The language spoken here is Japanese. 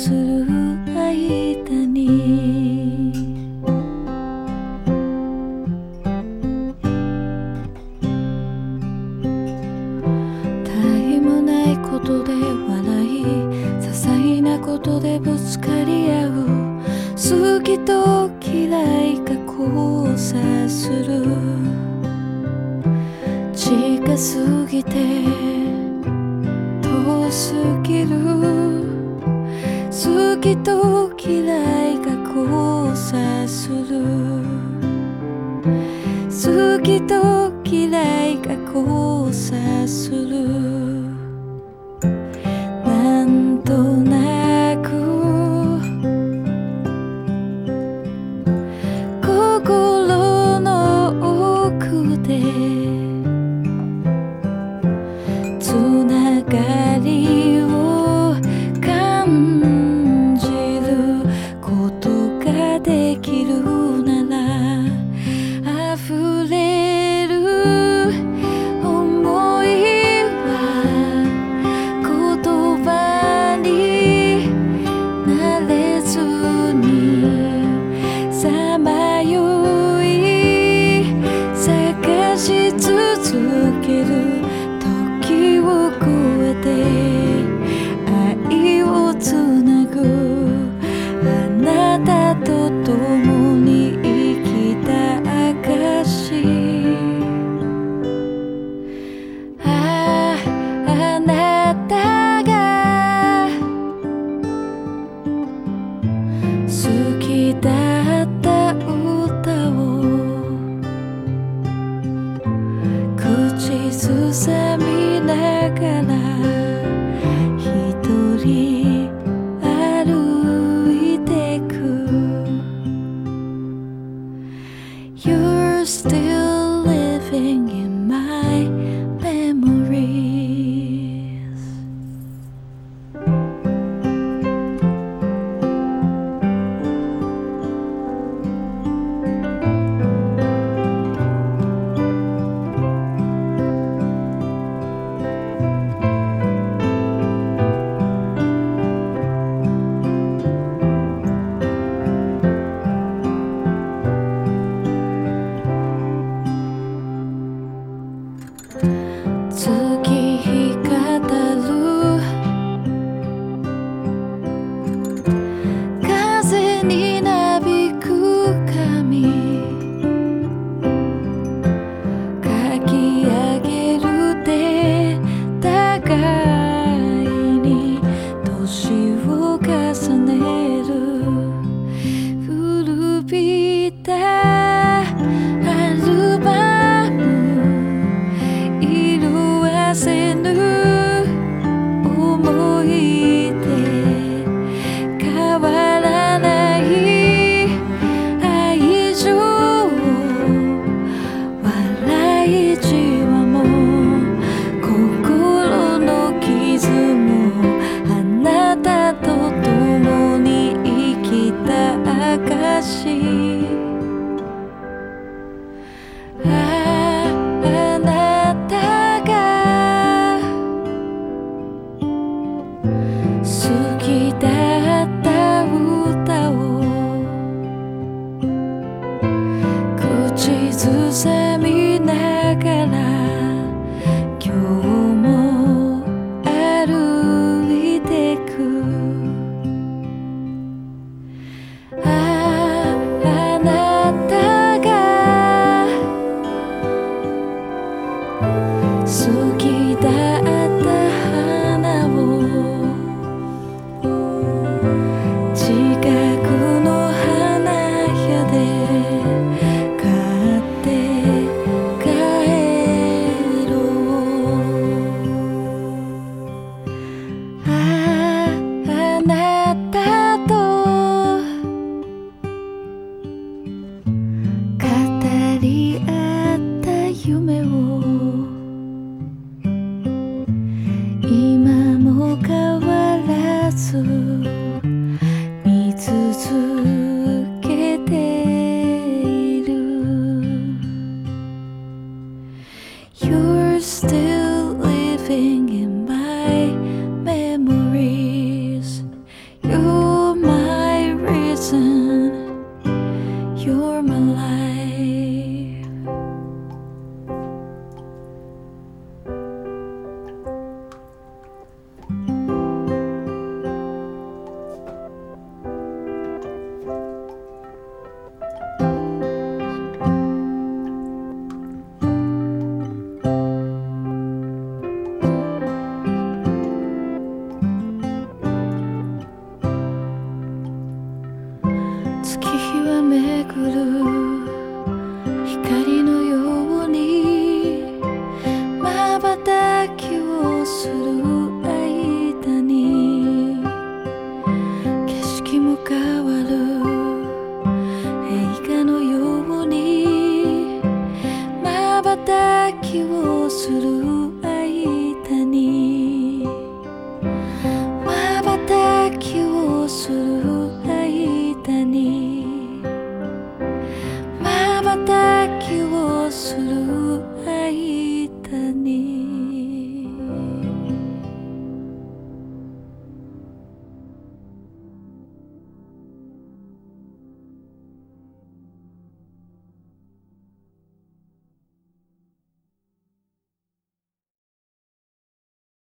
する間に。他意もないことで笑い些細なことでぶつかり合う。好きと嫌いが交差する。近すきと嫌いが交差する。なんとたアルバム色あせぬ思い出変わらない愛情笑いじわも心の傷もあなたと共に生きた証 You're still living. 月日はめぐる光のようにまばたきをする間に景色も変わる